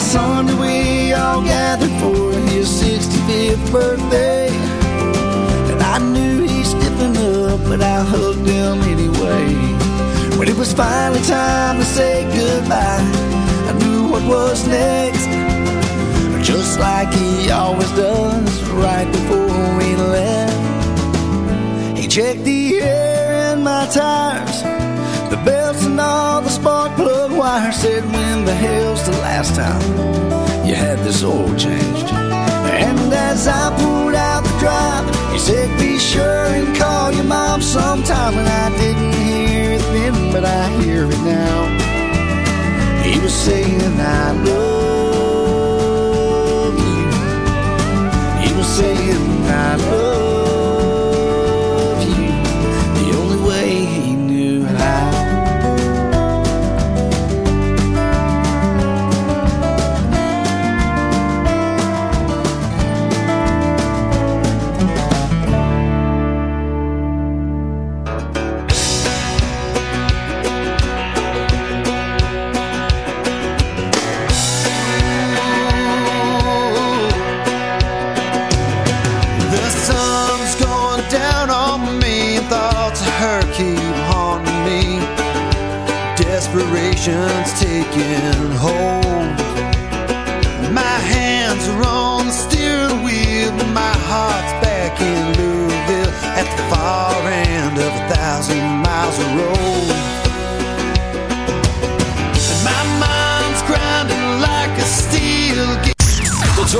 Sunday we all gathered for his 65th birthday. And I knew he's stiffing up, but I hugged him anyway. When it was finally time to say goodbye, I knew what was next. Just like he always does right before we left. He checked the air in my tires, the belts and all the spark plug wires. Said, when the hell's the last time you had this oil changed? And as I pulled out the drive, he said, be sure and call your mom sometime. And I didn't hear it then, but I hear it now. He was saying, I love you. He was saying, I love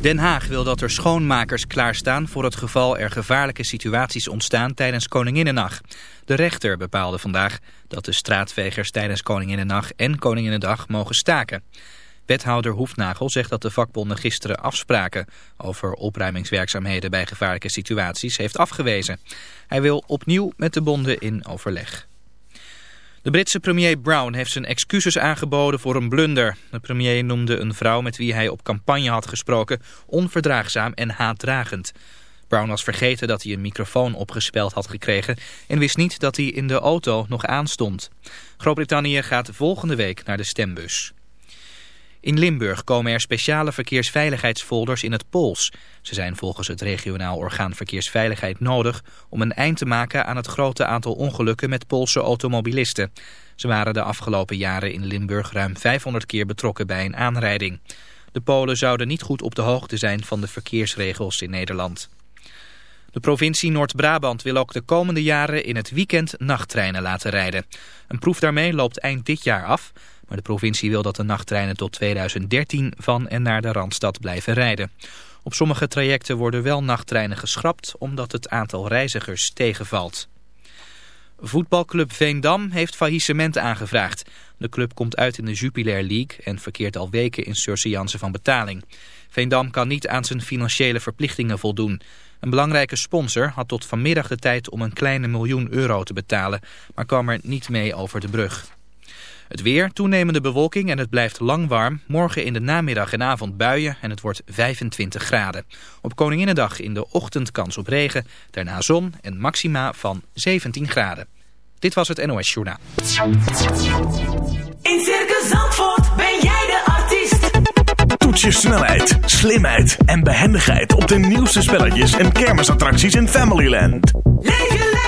Den Haag wil dat er schoonmakers klaarstaan voor het geval er gevaarlijke situaties ontstaan tijdens Koninginnendag. De rechter bepaalde vandaag dat de straatvegers tijdens Koninginnendag en Koninginnedag mogen staken. Wethouder Hoefnagel zegt dat de vakbonden gisteren afspraken over opruimingswerkzaamheden bij gevaarlijke situaties heeft afgewezen. Hij wil opnieuw met de bonden in overleg. De Britse premier Brown heeft zijn excuses aangeboden voor een blunder. De premier noemde een vrouw met wie hij op campagne had gesproken onverdraagzaam en haatdragend. Brown was vergeten dat hij een microfoon opgespeld had gekregen en wist niet dat hij in de auto nog aanstond. Groot-Brittannië gaat volgende week naar de stembus. In Limburg komen er speciale verkeersveiligheidsfolders in het Pools. Ze zijn volgens het regionaal orgaan Verkeersveiligheid nodig om een eind te maken aan het grote aantal ongelukken met Poolse automobilisten. Ze waren de afgelopen jaren in Limburg ruim 500 keer betrokken bij een aanrijding. De Polen zouden niet goed op de hoogte zijn van de verkeersregels in Nederland. De provincie Noord-Brabant wil ook de komende jaren in het weekend nachttreinen laten rijden. Een proef daarmee loopt eind dit jaar af, maar de provincie wil dat de nachttreinen tot 2013 van en naar de Randstad blijven rijden. Op sommige trajecten worden wel nachttreinen geschrapt omdat het aantal reizigers tegenvalt. Voetbalclub Veendam heeft faillissement aangevraagd. De club komt uit in de Jupiler League en verkeert al weken in surseance van betaling. Veendam kan niet aan zijn financiële verplichtingen voldoen. Een belangrijke sponsor had tot vanmiddag de tijd om een kleine miljoen euro te betalen, maar kwam er niet mee over de brug. Het weer, toenemende bewolking en het blijft lang warm. Morgen in de namiddag en avond buien en het wordt 25 graden. Op Koninginnedag in de ochtend kans op regen, daarna zon en maxima van 17 graden. Dit was het NOS Journaal. In Circus Zandvoort ben jij de artiest. Toets je snelheid, slimheid en behendigheid op de nieuwste spelletjes en kermisattracties in Familyland. Leef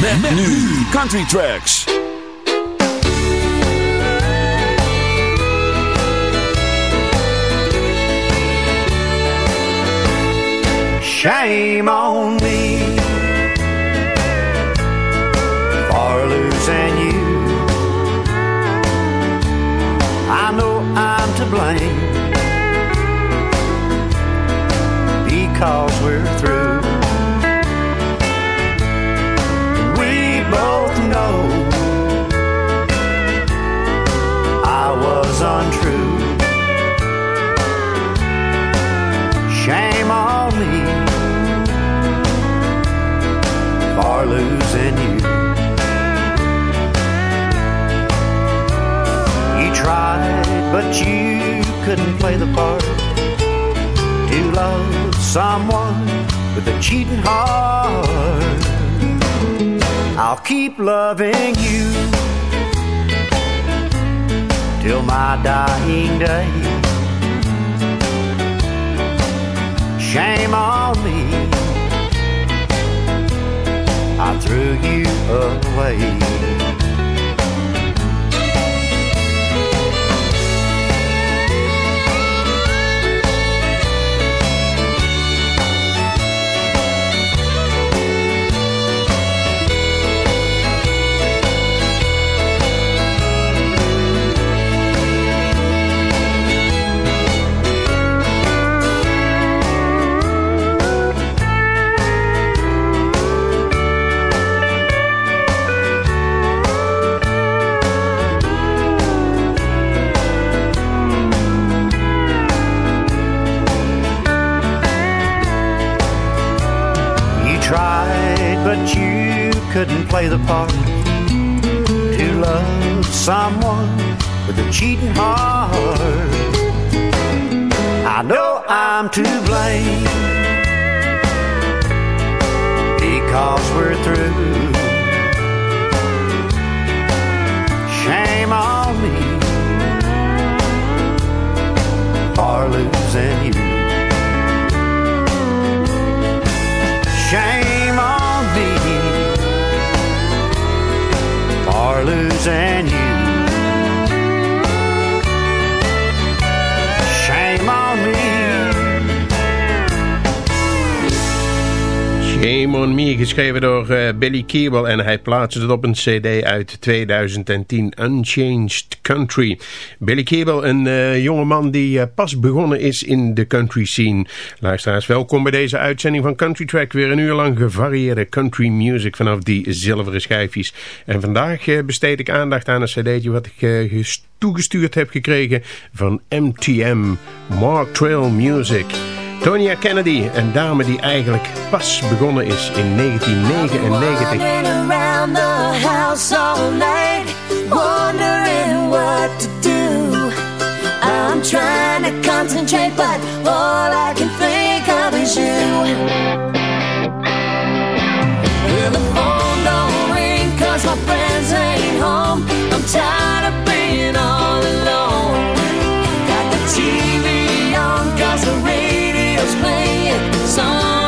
Met, nu Country Tracks. Shame on but you couldn't play the part to love someone with a cheating heart. I'll keep loving you till my dying day. Shame on me, I threw you away. Couldn't play the part to love someone with a cheating heart. I know I'm to blame because we're through. Shame on me for losing you. For losing you. Shame on Me, geschreven door eh, Billy Keeble en hij plaatste het op een cd uit 2010, Unchanged Country. Billy Keeble, een uh, jongeman die uh, pas begonnen is in de country scene. Luisteraars, welkom bij deze uitzending van Country Track. Weer een uur lang gevarieerde country music vanaf die zilveren schijfjes. En vandaag besteed ik aandacht aan een cd'tje wat ik toegestuurd heb gekregen van MTM, Mark Trail Music. Tonya Kennedy, een dame die eigenlijk pas begonnen is in 1999. around the house all night, wondering what to do. I'm trying to concentrate, but all I can think of is you. Well, the phone don't ring 'cause my friends ain't home. I'm tired of playing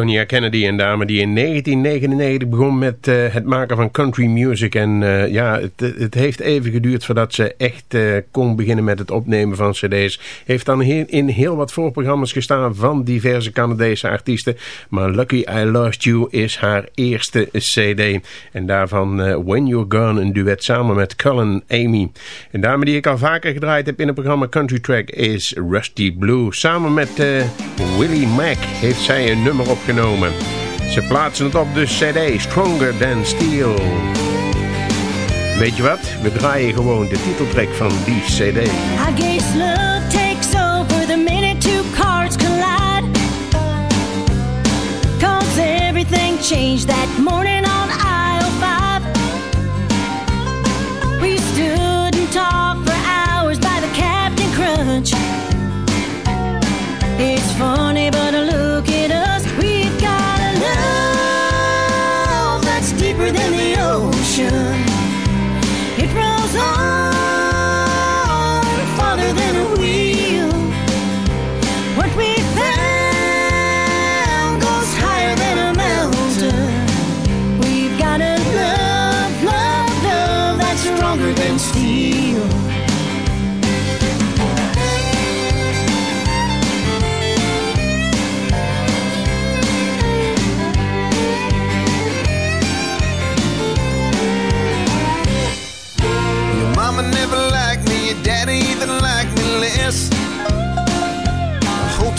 Tonya Kennedy, een dame die in 1999 begon met uh, het maken van country music. En uh, ja, het, het, heeft even geduurd voordat ze echt uh, kon beginnen met het opnemen van cd's. Heeft dan heel, in heel wat voorprogramma's gestaan van diverse Canadese artiesten. Maar Lucky I Lost You is haar eerste cd. En daarvan When You're Gone, een duet samen met Cullen Amy. Een dame die ik al vaker gedraaid heb in het programma Country Track is Rusty Blue. Samen met Willie Mack heeft zij een nummer op opgenomen. Ze plaatsen het op de cd Stronger Than Steel. Weet je wat? We draaien gewoon de titeltrack van die cd. I guess love takes over the minute two cars collide. Cause everything changed that morning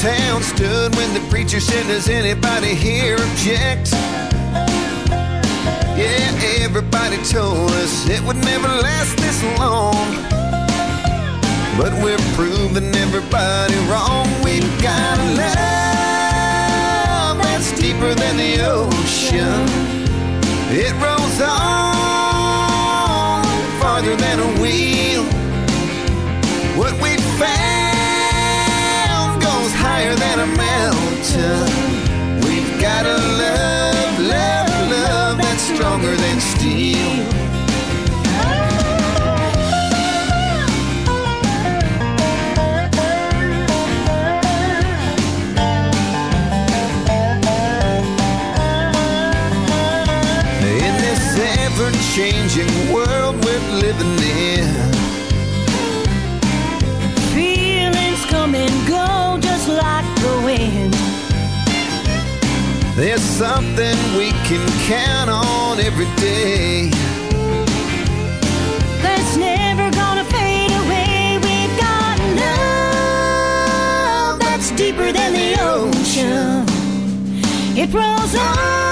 town stood when the preacher said, Does anybody here object? Yeah, everybody told us it would never last this long. But we're proving everybody mountain. There's something we can count on every day. That's never gonna fade away. We've got love that's deeper than the ocean. It rolls on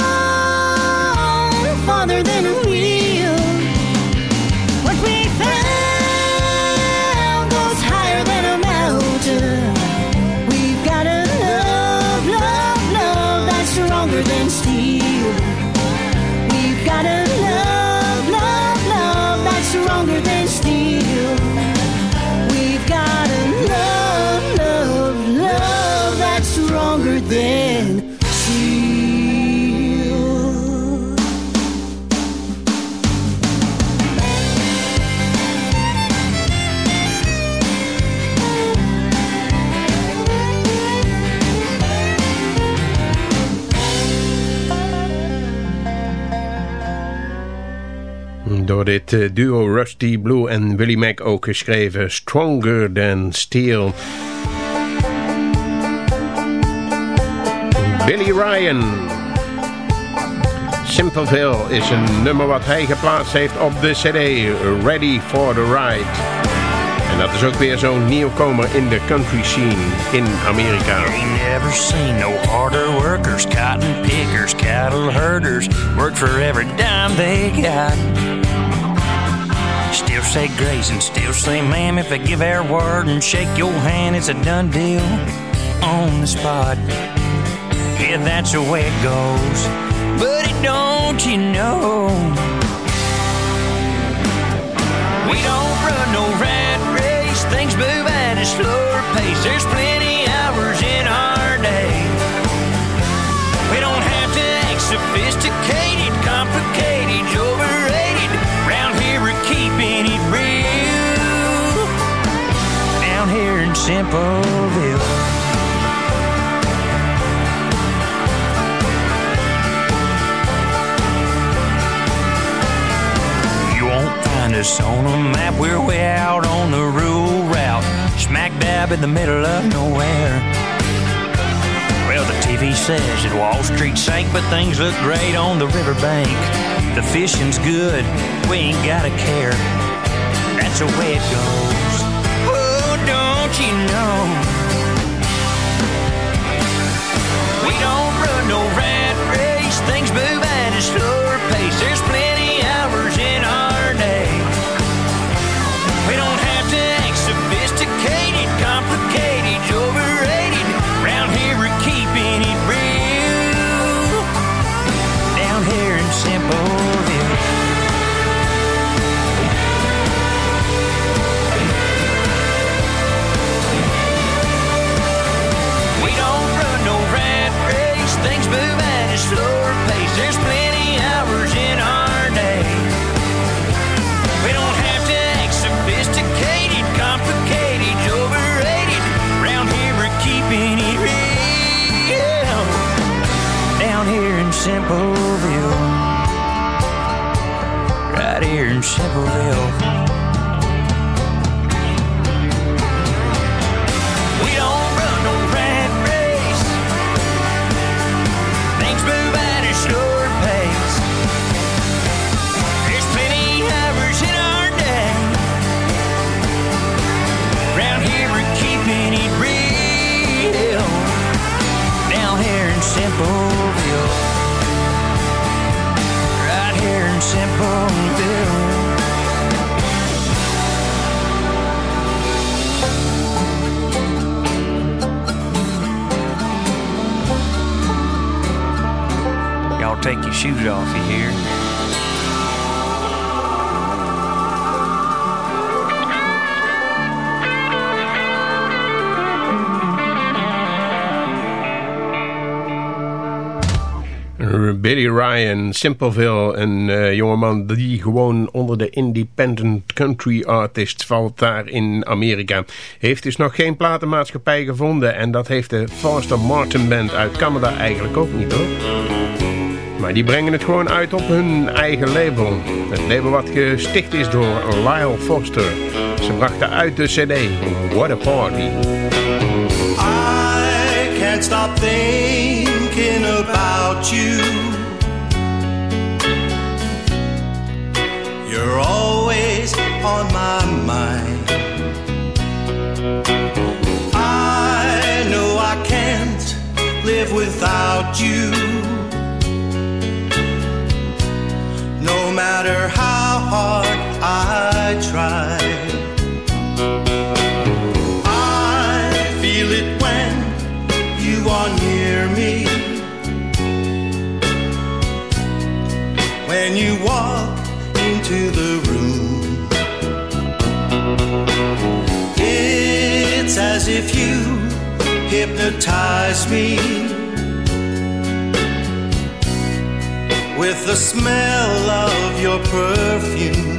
Door dit eh, duo Rusty Blue en Willie Mac ook geschreven Stronger Than Steel. Billy Ryan. Simpleville is een nummer wat hij geplaatst heeft op de cd Ready for the Ride. En dat is ook weer zo'n nieuwkomer in de country scene in Amerika. Never seen no harder workers, cotton pickers, cattle herders, work for every they got. Still say grace and still say ma'am if they give their word and shake your hand, it's a done deal on the spot. Yeah, that's the way it goes. But don't you know? We don't run no rat race. Things move at a slower pace. There's plenty hours in our day. We don't have to act sophisticated, complicated, in Simpleville. You won't find us on a map. We're way out on the rural route, smack dab in the middle of nowhere. Well, the TV says that Wall Street sank, but things look great on the riverbank. The fishing's good, we ain't gotta care. That's the way it goes. Oh, you know? We don't run no rat race. Things move at a slower Simpleville, een eh, jongeman die gewoon onder de independent country artists valt daar in Amerika. Heeft dus nog geen platenmaatschappij gevonden en dat heeft de Foster Martin Band uit Canada eigenlijk ook niet hoor. Maar die brengen het gewoon uit op hun eigen label. Het label wat gesticht is door Lyle Foster. Ze brachten uit de cd What a Party. I can't stop thinking about you. You're always on my mind. I know I can't live without you. No matter how hard I try. Hypnotize me with the smell of your perfume.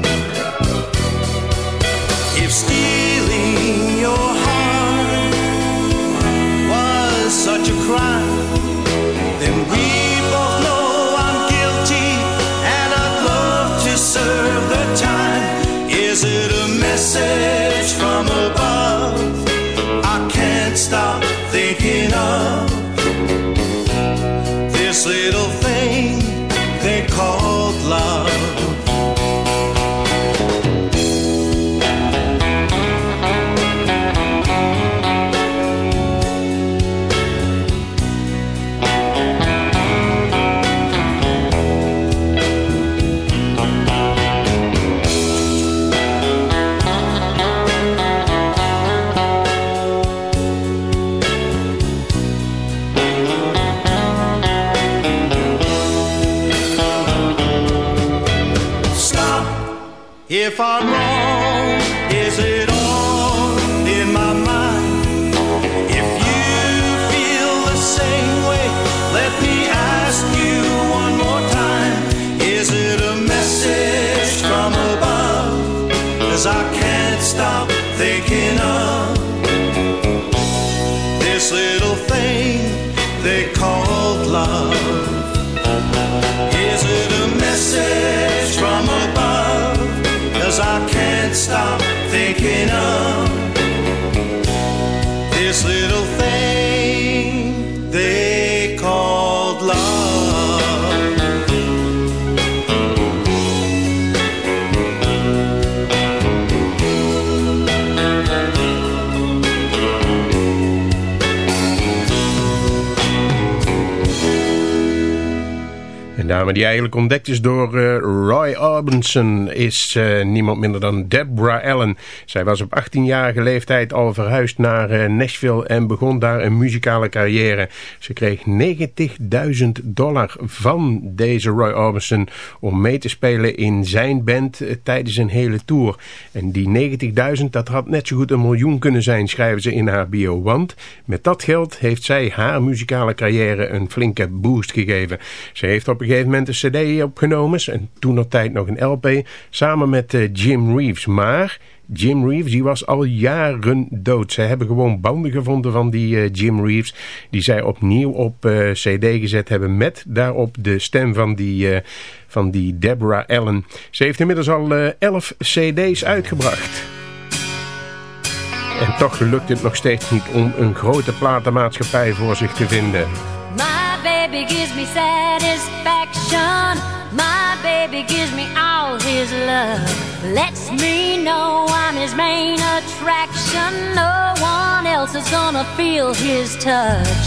I'm wrong. Is it all in my mind? If you feel the same way, let me ask you one more time. Is it a message from above? Cause I can't stop thinking of stop thinking of die eigenlijk ontdekt is door eh, Roy Orbison is eh, niemand minder dan Deborah Allen. Zij was op 18-jarige leeftijd al verhuisd naar eh, Nashville en begon daar een muzikale carrière. Ze kreeg 90.000 dollar van deze Roy Orbison om mee te spelen in zijn band tijdens een hele tour. En die 90.000 dat had net zo goed een miljoen kunnen zijn, schrijven ze in haar bio. Want met dat geld heeft zij haar muzikale carrière een flinke boost gegeven. Ze heeft op een gegeven moment een cd opgenomen en toen nog tijd nog een LP samen met eh, Jim Reeves. Maar Jim Reeves die was al jaren dood. Ze hebben gewoon banden gevonden van die eh, Jim Reeves die zij opnieuw op eh, cd gezet hebben met daarop de stem van die, van die Deborah Allen. Ze heeft inmiddels al 11 cd's uitgebracht. En toch lukt het nog steeds niet om een grote platenmaatschappij voor zich te vinden. My baby gives me satisfaction. My baby gives me all his love. Lets me know I'm his main attraction. No one else is gonna feel his touch.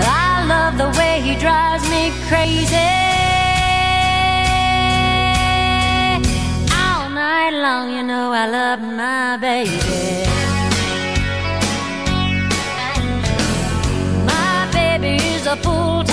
I love the way he drives me crazy. All night long, you know I love my baby. My baby is a full-time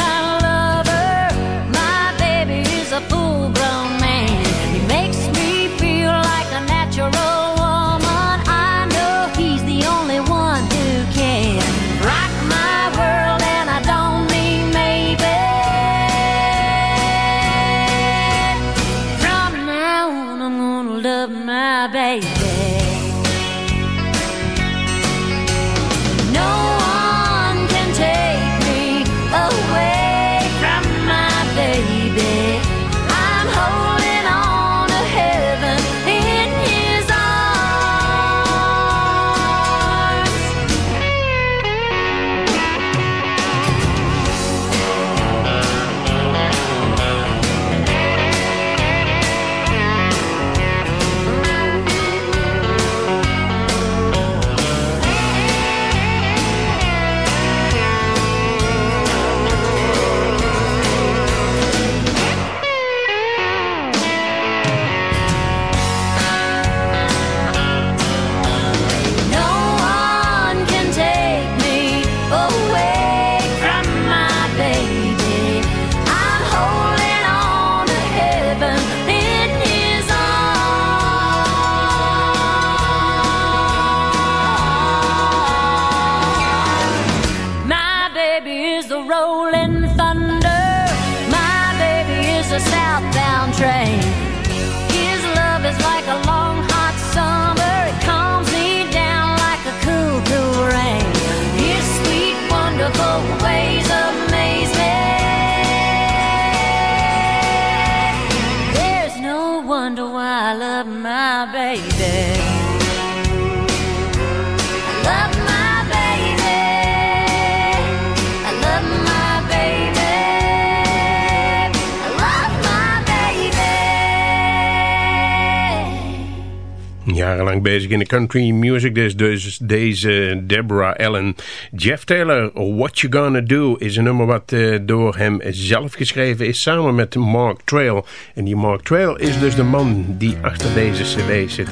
Jarenlang bezig in de country music, dus, deze Deborah Allen. Jeff Taylor, What You Gonna Do, is een nummer wat eh, door hem zelf geschreven is, samen met Mark Trail. En die Mark Trail is dus de man die achter deze cd zit?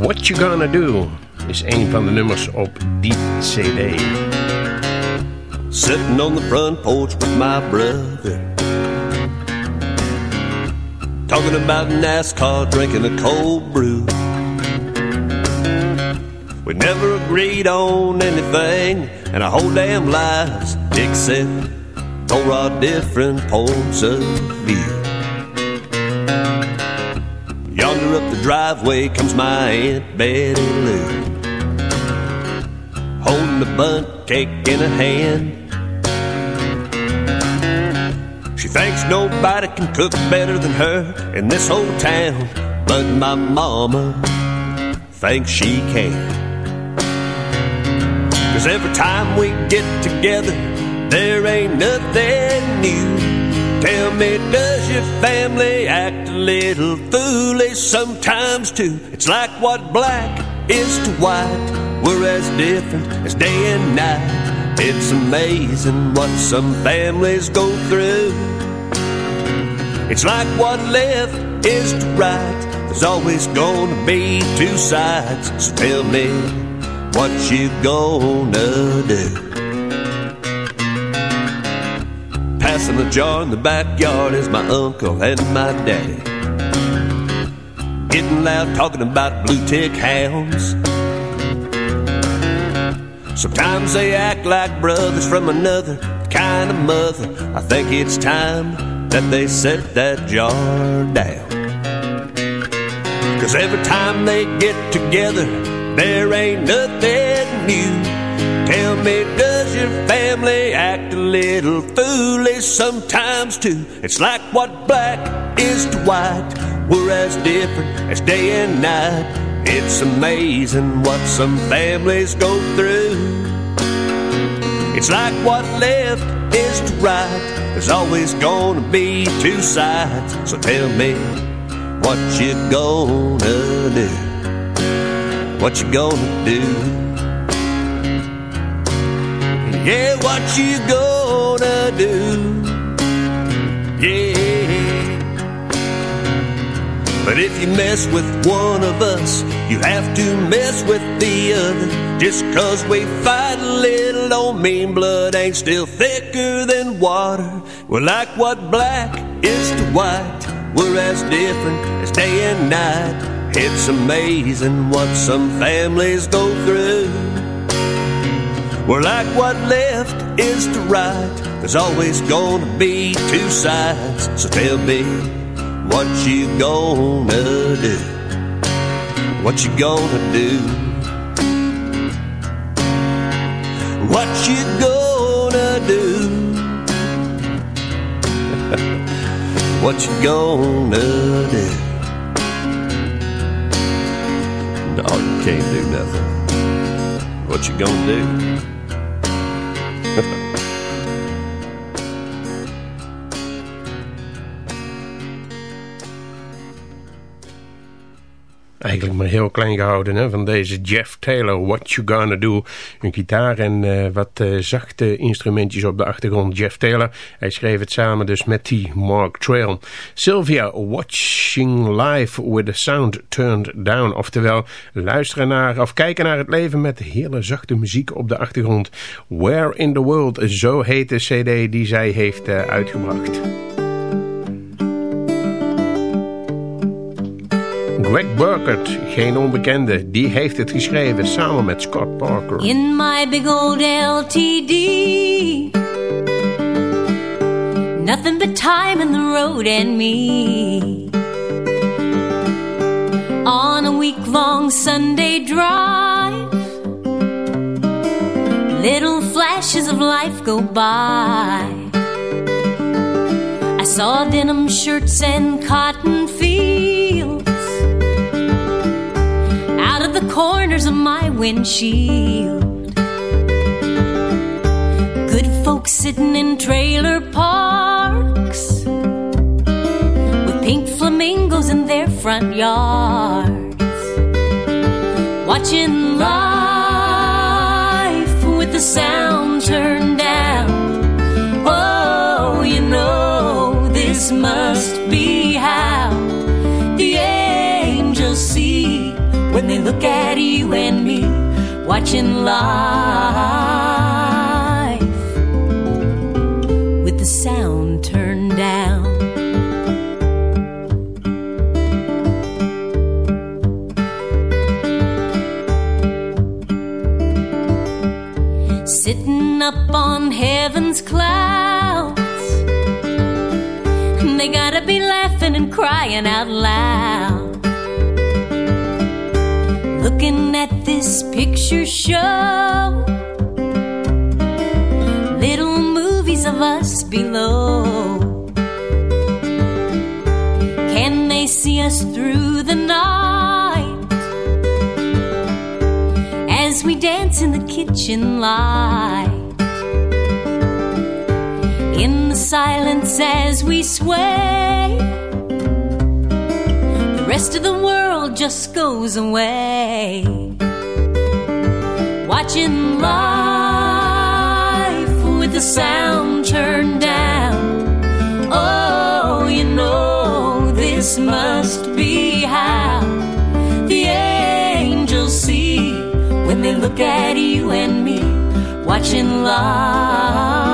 What You Gonna Do is een van de nummers op die cd. Sitting on the front porch with my brother. Talking about NASCAR, drinking a cold brew. We never agreed on anything, and our whole damn lives, except for our different points of view. Yonder up the driveway comes my Aunt Betty Lou, holding a bunt cake in her hand. She thinks nobody can cook better than her in this whole town. but my mama thinks she can. Cause every time we get together, there ain't nothing new. Tell me, does your family act a little foolish sometimes too? It's like what black is to white. We're as different as day and night. It's amazing what some families go through. It's like what left is to right. There's always gonna be two sides. So tell me what you gonna do. Passing the jar in the backyard is my uncle and my daddy. Getting loud talking about blue tick hounds. Sometimes they act like brothers from another kind of mother. I think it's time that they set that jar down. Cause every time they get together, there ain't nothing new. Tell me, does your family act a little foolish sometimes too? It's like what black is to white. We're as different as day and night. It's amazing what some families go through. It's like what left is to right. There's always gonna be two sides. So tell me what you gonna do. What you gonna do? Yeah, what you gonna do? Yeah. But if you mess with one of us, you have to mess with the other. Just cause we fight a little don't mean blood ain't still thicker than water. We're like what black is to white. We're as different as day and night. It's amazing what some families go through. We're like what left is to right. There's always gonna be two sides. So tell me what you gonna do. What you gonna do? What you gonna do? what you gonna do? No, you can't do nothing. What you gonna do? Eigenlijk maar heel klein gehouden hè, van deze Jeff Taylor, What You Gonna Do. Een gitaar en eh, wat eh, zachte instrumentjes op de achtergrond. Jeff Taylor, hij schreef het samen dus met die Mark Trail. Sylvia, Watching Life with the Sound Turned Down. Oftewel, luisteren naar of kijken naar het leven met hele zachte muziek op de achtergrond. Where in the World, zo heet de cd die zij heeft uh, uitgebracht. Greg Burkett, geen onbekende, die heeft het geschreven samen met Scott Parker. In my big old LTD. Nothing but time in the road and me. On a week long Sunday drive. Little flashes of life go by. I saw denim shirts and cotton fields my windshield. Good folks sitting in trailer parks with pink flamingos in their front yards, watching life with the sound look at you and me watching life with the sound turned down. Sitting up on heaven's clouds, they gotta be laughing and crying out loud looking at this picture show. Little movies of us below. Can they see us through the night as we dance in the kitchen light. In the silence as we sway, the rest of the world just goes away. Watching life with the sound turned down. Oh, you know, this must be how the angels see when they look at you and me, watching life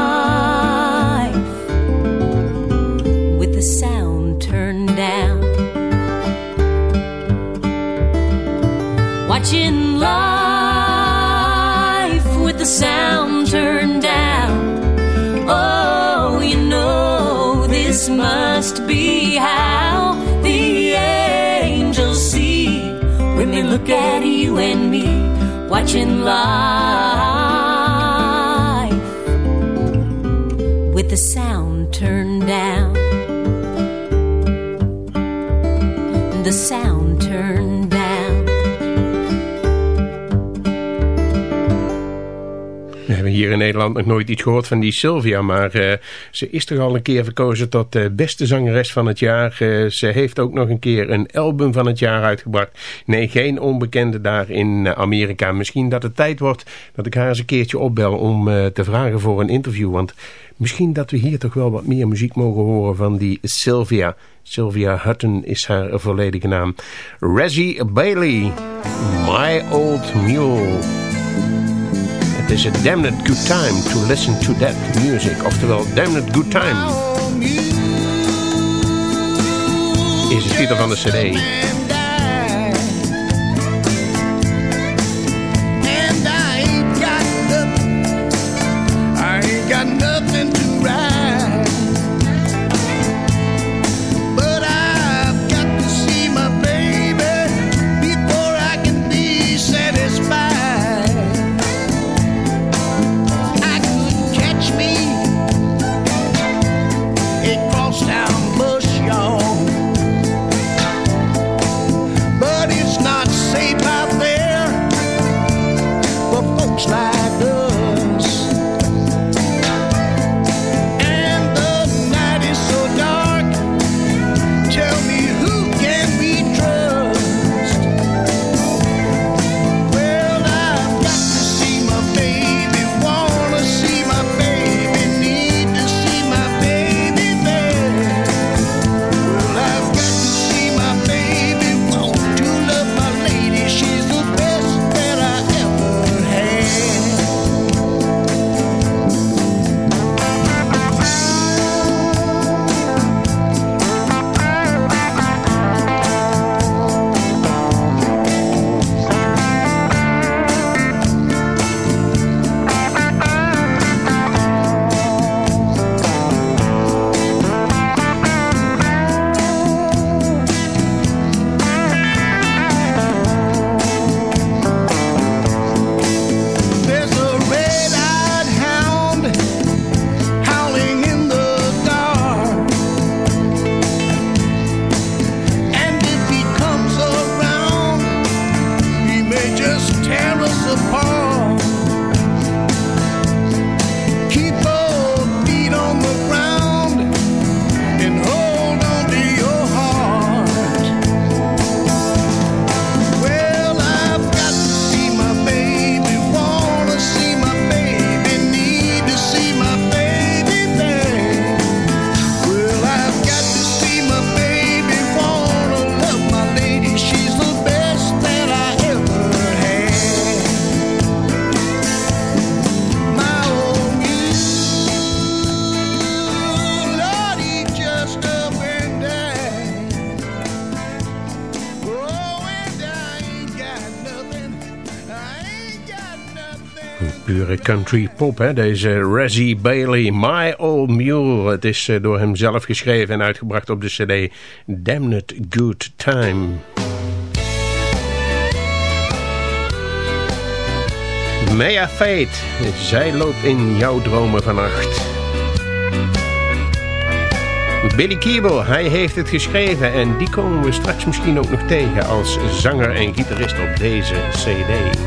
Watching life with the sound turned down. Oh, you know, this must be how the angels see when they look at you and me, watching life hier in Nederland nog nooit iets gehoord van die Sylvia, maar eh, ze is toch al een keer verkozen tot de beste zangeres van het jaar. Eh, ze heeft ook nog een keer een album van het jaar uitgebracht. Nee, geen onbekende daar in Amerika. Misschien dat het tijd wordt dat ik haar eens een keertje opbel om te vragen voor een interview. Want misschien dat we hier toch wel wat meer muziek mogen horen van die Sylvia. Sylvia Hutton is haar volledige naam. Reggie Bailey, My Old Mule. Het is a damn it good time to listen to that music. Oftewel, damn it good time. Is de titel van de cd. country pop, hè? deze Razzie Bailey, My Old Mule. Het is eh, door hem zelf geschreven en uitgebracht op de cd Damn It Good Time. Mea Fate, zij loopt in jouw dromen vannacht. Billy Kiebel, hij heeft het geschreven en die komen we straks misschien ook nog tegen als zanger en gitarist op deze cd.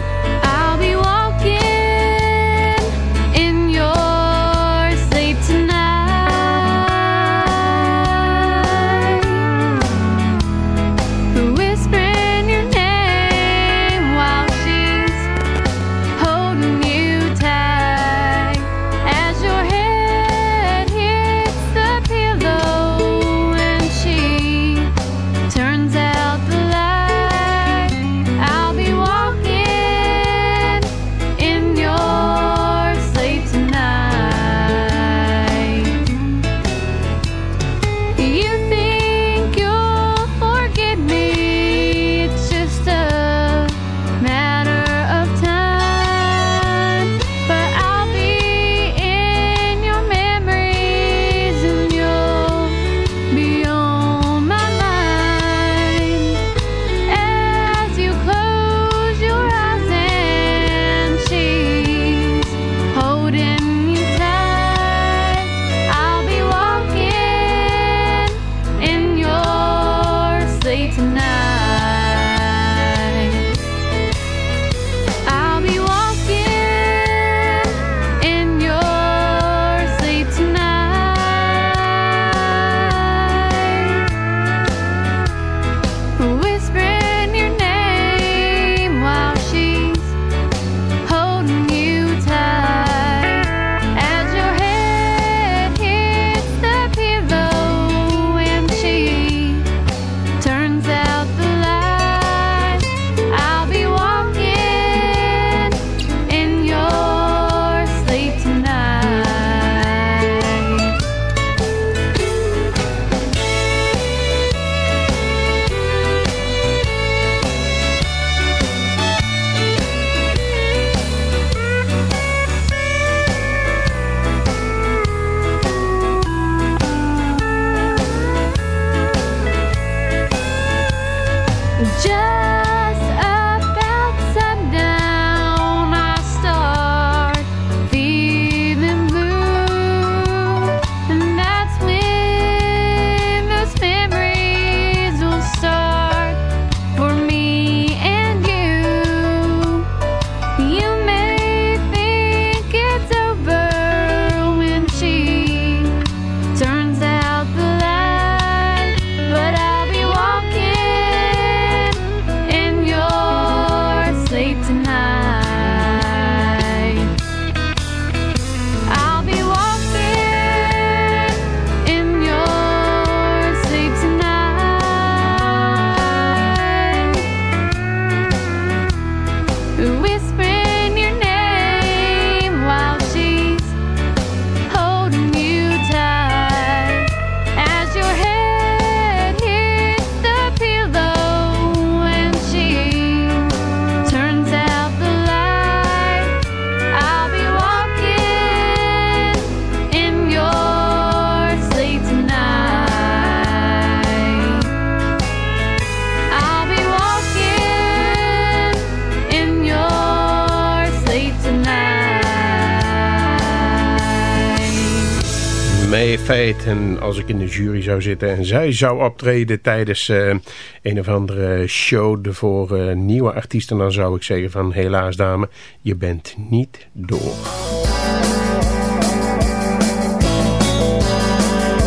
En als ik in de jury zou zitten en zij zou optreden tijdens eh, een of andere show voor eh, nieuwe artiesten, dan zou ik zeggen van helaas dame, je bent niet door.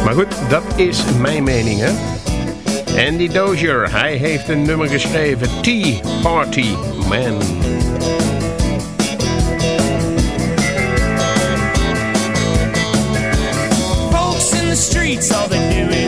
Maar goed, dat is mijn mening hè. Andy Dozier, hij heeft een nummer geschreven, Tea Party Man. It's all they do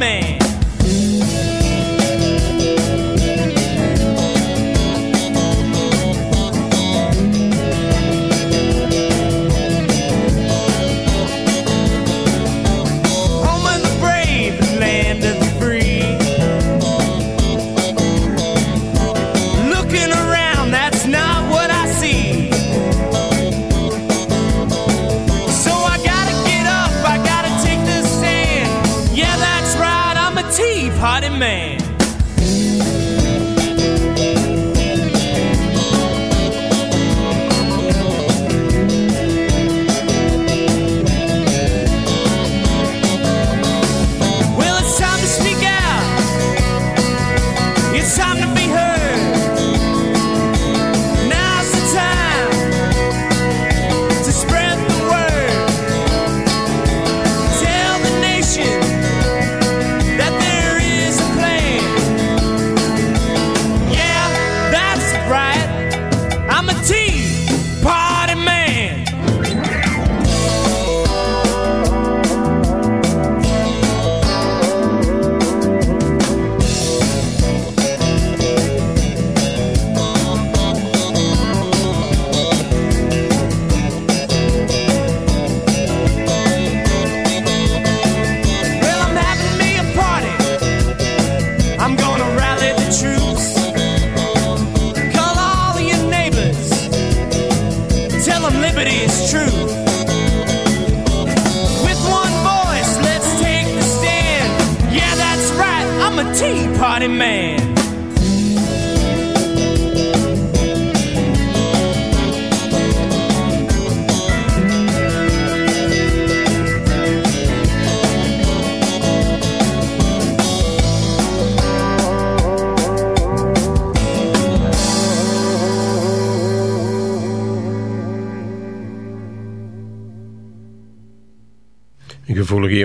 man.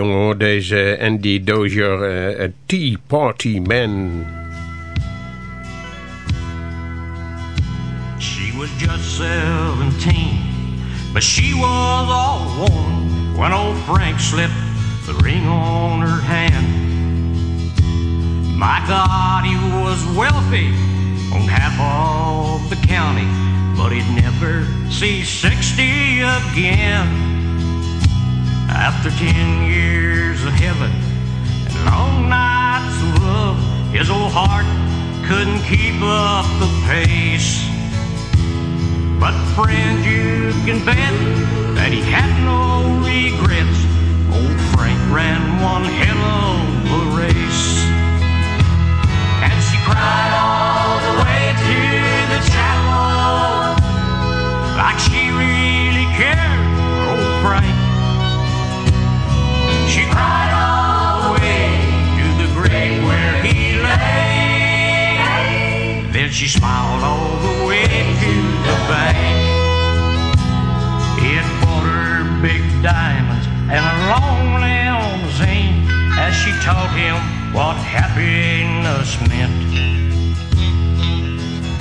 Jongen hoor, deze Andy Dozier, eh, een Tea Party Man. She was just 17, but she was all one when old Frank slipped the ring on her hand. My God, he was wealthy on half of the county, but he'd never see 60 again. After 10 years of heaven and long nights of love, his old heart couldn't keep up the pace. But friend, you can bet that he had no regrets. Old Frank ran one hell of a race. And she cried all the way to the chapel like she really cared she smiled all the way to the grave where he lay then she smiled over with the bank. It bought her big diamonds and a long limousine as she taught him what happiness meant.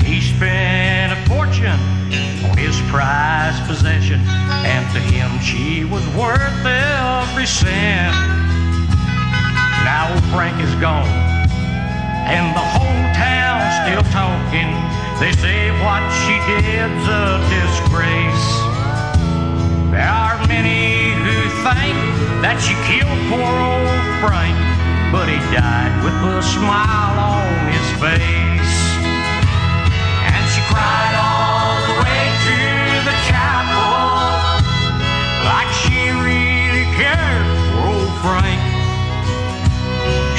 He spent a fortune on his prized possession, and to him she was worth every cent. Now old Frank is gone, and the whole town's still talking. They say what she did's a disgrace. There are many who think that she killed poor old Frank, but he died with a smile on his face. And she cried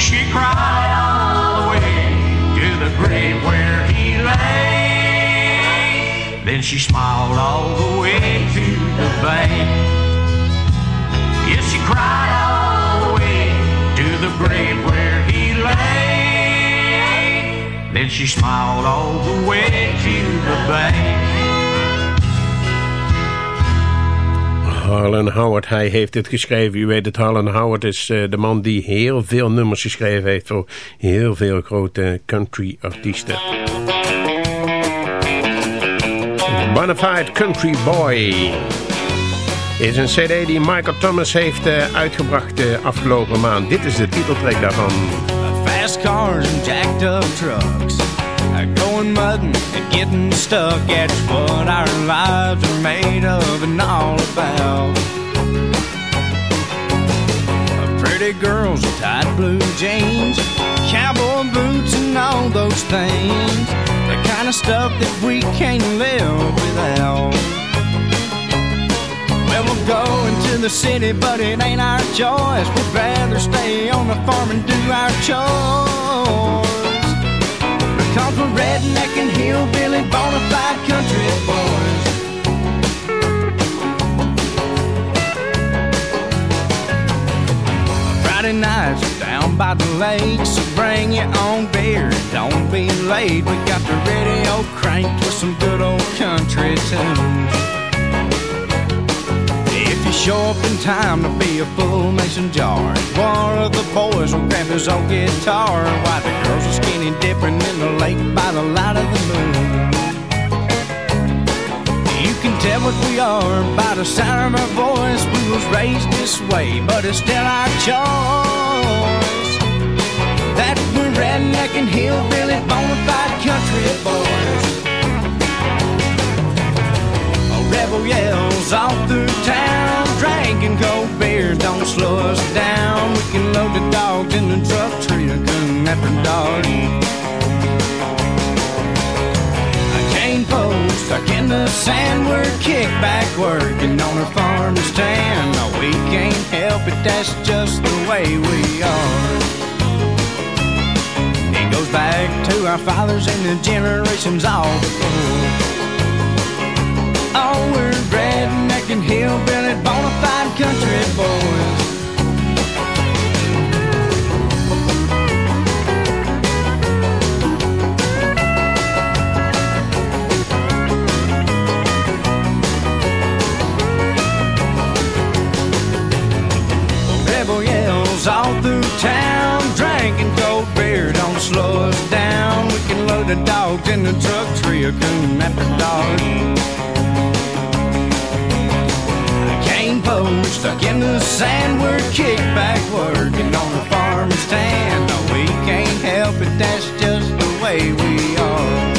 She cried all the way to the grave where he lay. Then she smiled all the way to the bank. Yes, she cried all the way to the grave where he lay. Then she smiled all the way to the bank. Harlan Howard, hij heeft het geschreven. U weet het, Harlan Howard is eh, de man die heel veel nummers geschreven heeft voor heel veel grote country artiesten. Bonafide Country Boy. Is een cd die Michael Thomas heeft eh, uitgebracht de afgelopen maand. Dit is de titeltrack daarvan. Fast cars and jacked up trucks. Going and getting stuck. That's what our lives are made of and all about. Pretty girls in tight blue jeans. Cowboy boots and all those things. The kind of stuff that we can't live without. Well, we'll go into the city, but it ain't our choice. We'd rather stay on the farm and do our chores. Because we're redneck and hillbilly, bona fide country boys. Friday nights down by the lake, so bring your own beer. Don't be late. We got the radio cranked with some good old country tunes. Show up in time to be a full mason jar, one of the boys will grab his old guitar while the girls are skinny dipping in the lake by the light of the moon. You can tell what we are by the sound of our voice. We was raised this way, but it's still our choice. That we're redneck and hillbilly, bona fide country boys. A rebel yells all through town, drinking cold beer, don't slow us down. We can load the dogs in the truck, a gun after dark. A cane post stuck in the sand, we're kickback working on a farm stand. No, we can't help it, that's just the way we are. It goes back to our fathers and the generations all before. Oh, we're redneck and hillbilly, bona fide country boys. Rebel yells all through town, drinking cold beer, don't slow us down. We can load the dogs in the truck, tree coon after dark. Sand. We're kickback working on a farm stand. No, we can't help it, that's just the way we are.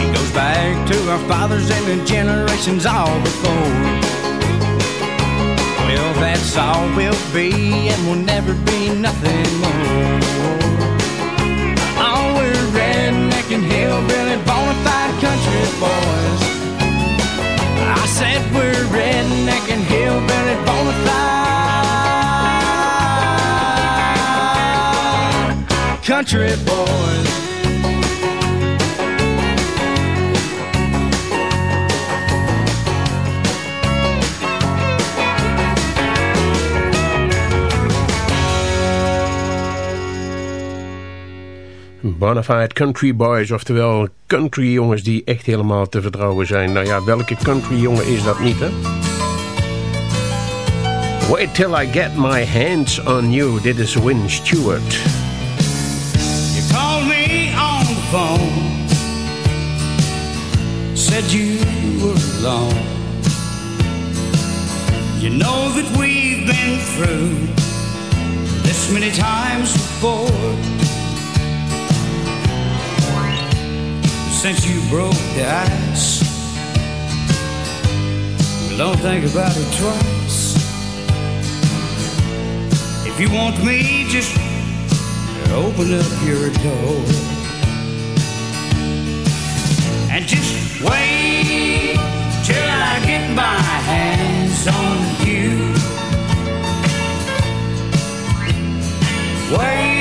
It goes back to our fathers and the generations all before. Well, that's all we'll be, and we'll never be nothing more. Oh, we're redneck and hillbilly, bona fide country boys. I said we're redneck and country boys. Bonafide Country Boys, oftewel country jongens die echt helemaal te vertrouwen zijn. Nou ja, welke country jongen is dat niet, hè? Wait till I get my hands on you. Dit is Win Stewart. You called me on the phone, said you were alone. You know that we've been through this many times before. Since you broke the ice, don't think about it twice. If you want me, just open up your door and just wait till I get my hands on you. Wait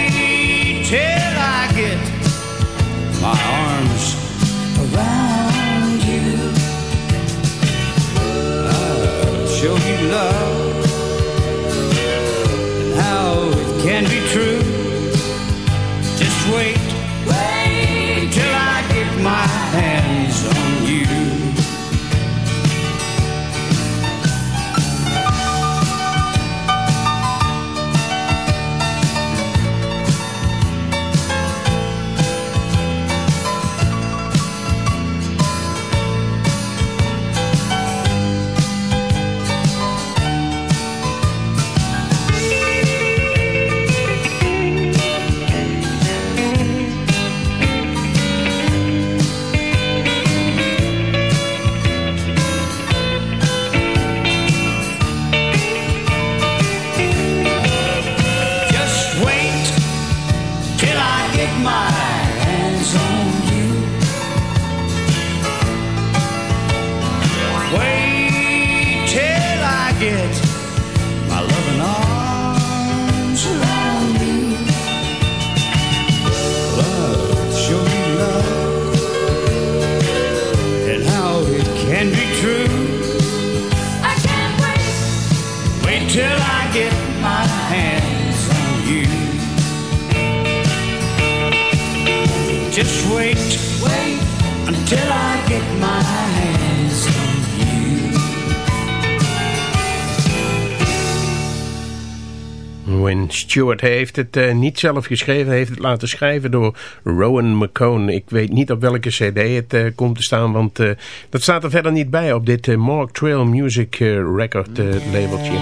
Stewart hij heeft het eh, niet zelf geschreven, hij heeft het laten schrijven door Rowan McCone. Ik weet niet op welke cd het eh, komt te staan, want eh, dat staat er verder niet bij op dit Mark Trail Music Record labeltje.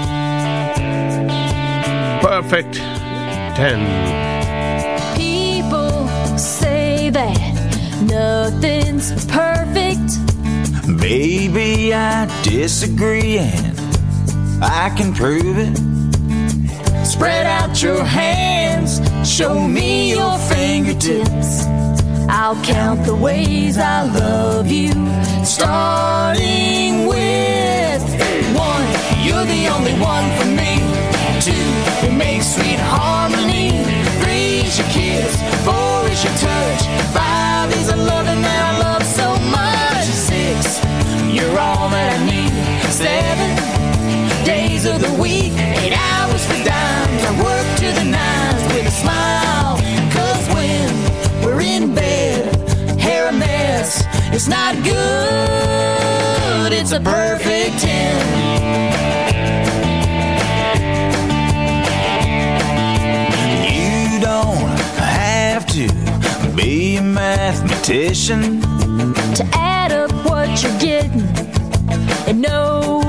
Perfect 10. People say that nothing's perfect. Baby, I disagree, and I can prove it. Spread out your hands, show me your fingertips. I'll count the ways I love you, starting with one. You're the only one for me. Two, we make sweet harmony. Three is your kiss. Four is your touch. Five is a loving that I love so much. Six, you're all that I need. Seven days of the week. Eight hours for dimes. I work to the nines with a smile. Cause when we're in bed, hair a mess. It's not good. It's a perfect ten. You don't have to be a mathematician to add up what you're getting and know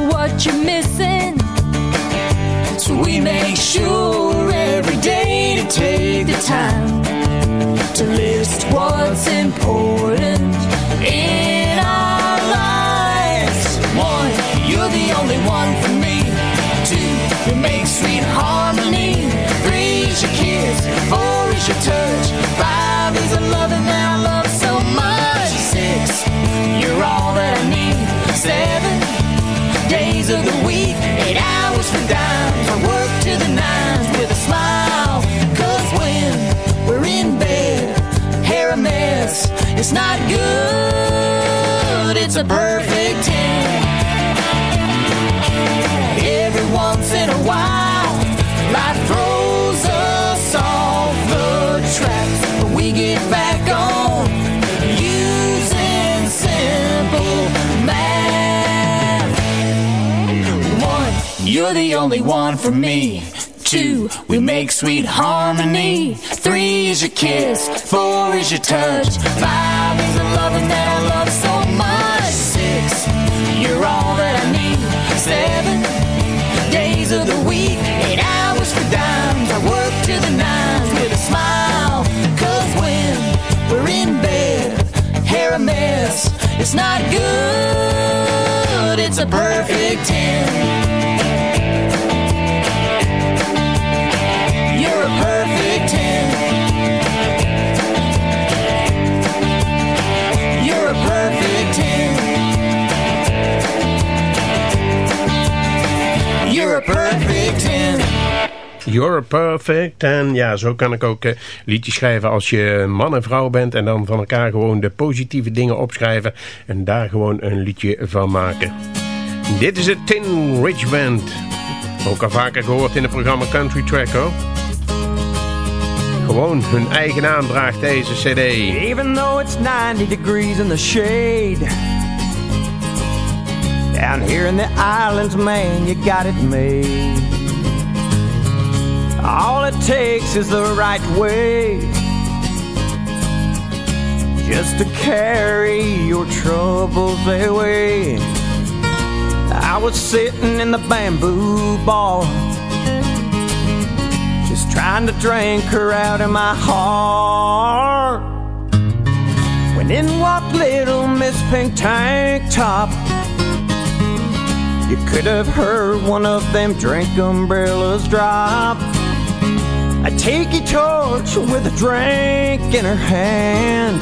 we make sure every day to take the time to list what's important It's not good. It's a perfect ten. Every once in a while, life throws us off the tracks, but we get back on using simple math. One, you're the only one for me. Two, we make sweet harmony. Three is your kiss. Four is your touch. Five is the loving that I love so much. Six, you're all that I need. Seven days of the week. Eight hours for dimes. I work to the nines with a smile. Cause when we're in bed, hair a mess. It's not good. It's a perfect ten. You're perfect. En ja, zo kan ik ook uh, liedjes schrijven als je man en vrouw bent. En dan van elkaar gewoon de positieve dingen opschrijven. En daar gewoon een liedje van maken. Dit is het Tin Ridge Band. Ook al vaker gehoord in het programma Country Track hoor. Gewoon hun eigen naam draagt deze cd. Even though it's 90 degrees in the shade Down here in the islands, man, you got it made All it takes is the right way. Just to carry your troubles away. I was sitting in the bamboo bar Just trying to drink her out of my heart. When in walked little Miss Pink Tank Top. You could have heard one of them drink umbrellas drop A tiki torch with a drink in her hand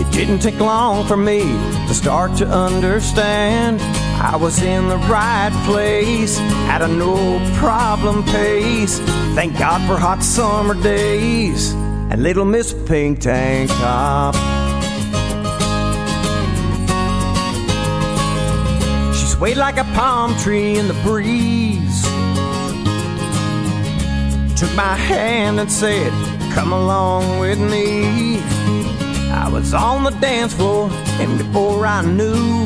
It didn't take long for me to start to understand I was in the right place at a no problem pace. Thank God for hot summer days and little Miss Pink Tank Top. She swayed like a palm tree in the breeze. Took my hand and said, Come along with me. I was on the dance floor, and before I knew,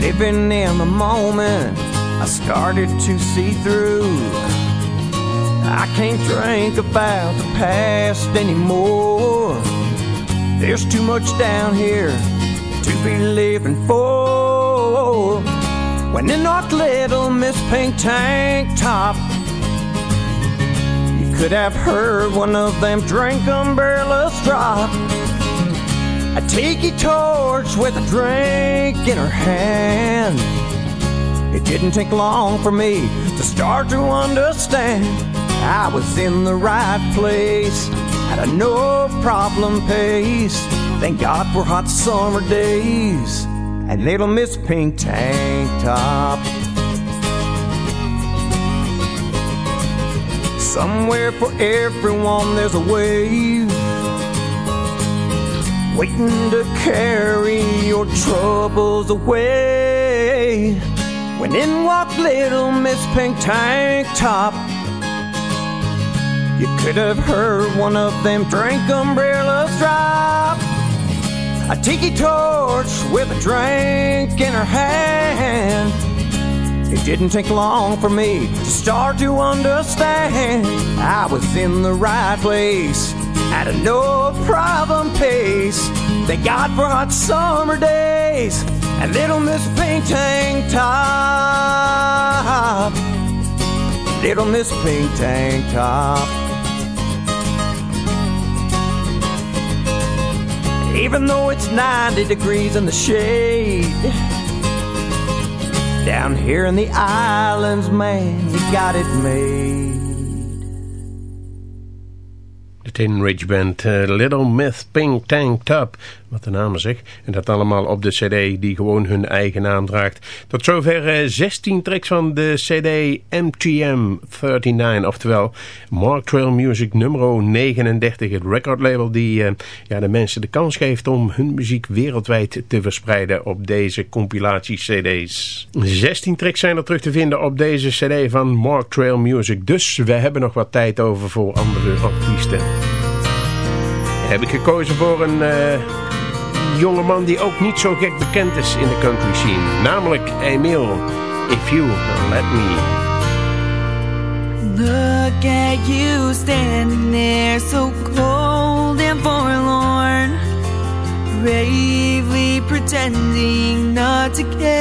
living in the moment, I started to see through. I can't drink about the past anymore. There's too much down here to be living for. When in that little Miss Pink tank top, could have heard one of them drink umbrellas drop. A tiki torch with a drink in her hand. It didn't take long for me to start to understand I was in the right place at a no problem pace. Thank God for hot summer days and little Miss Pink Tank Top. Somewhere for everyone there's a wave waiting to carry your troubles away. When in walked little Miss Pink Tank Top, you could have heard one of them drink umbrellas drop. A tiki torch with a drink in her hand. It didn't take long for me to start to understand I was in the right place at a no problem pace. Thank God for hot summer days and little Miss Pink Tank Top. Little Miss Pink Tank Top. Even though it's 90 degrees in the shade. Down here in the islands, man, you got it made. De Tin Ridge Band, eh, Little Miss Pink Tank Top. Wat de naam zegt. En dat allemaal op de cd die gewoon hun eigen naam draagt. Tot zover eh, 16 tracks van de cd MTM 39. Oftewel Mark Trail Music nummer 39. Het recordlabel die eh, ja, de mensen de kans geeft om hun muziek wereldwijd te verspreiden op deze compilatie cd's. 16 tracks zijn er terug te vinden op deze cd van Mark Trail Music. Dus we hebben nog wat tijd over voor andere artiesten. Heb ik gekozen voor een... eh, jongeman die ook niet zo gek bekend is in de country scene. Namelijk Emil, If You Let Me. Look at you standing there so cold and forlorn, bravely pretending not to care.